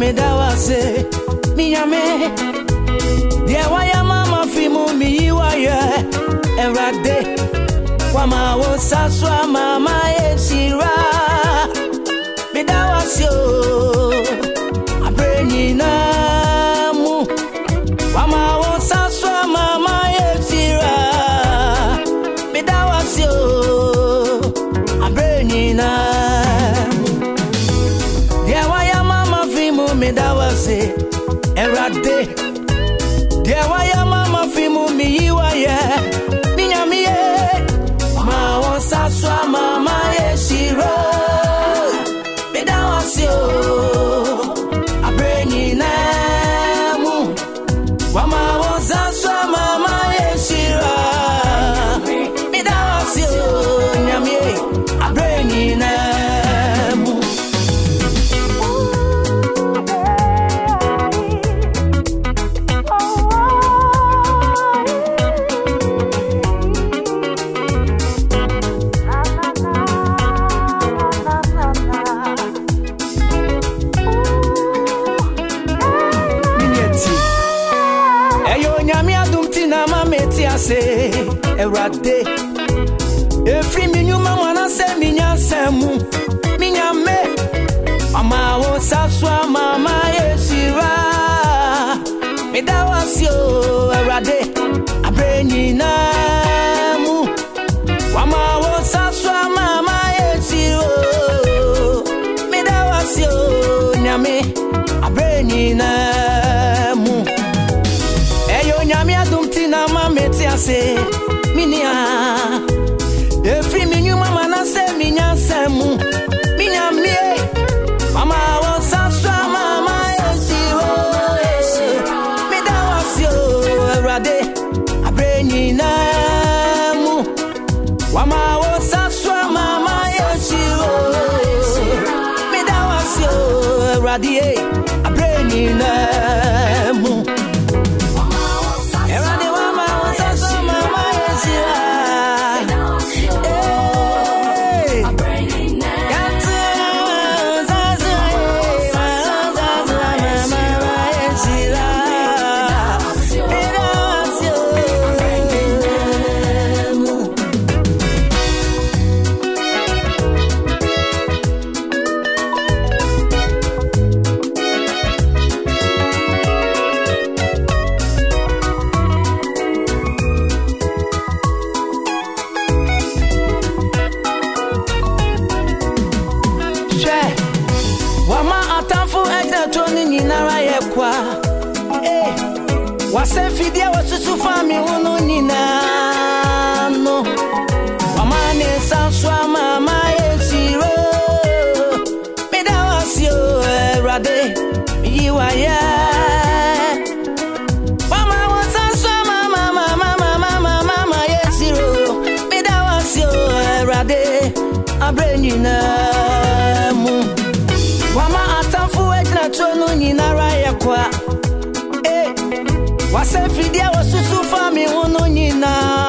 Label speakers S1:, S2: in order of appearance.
S1: wase minyame deɛ wayɛ mama fi mu miyi wayɛ awurade wama wo nsa so ama ma yɛhyira meda wase o. Aberɛ nyinaa mu wama wo nsa so ama ma yɛhyira meda wase o. Aberɛ nyinaa Jose, Erade, Dewaya Mama. ase ewurade efiri mi nyuma mu. Mi nya nsɛmu mi so ama oh, ma yɛ sira mi o oh, ewurade abere nyinaa mu. Wama wo sa so ama. irradiei a Brenina. kwa hey. wasemfidia wasusufami ununinano wamane sanswa mama yesiro medawasio erade yiwaya Abre nyinaa mu wama atamfo agyina tuo no nina. Kwa. Eh, wasɛ mfideɛ wɔsusu fa me ho nyinaa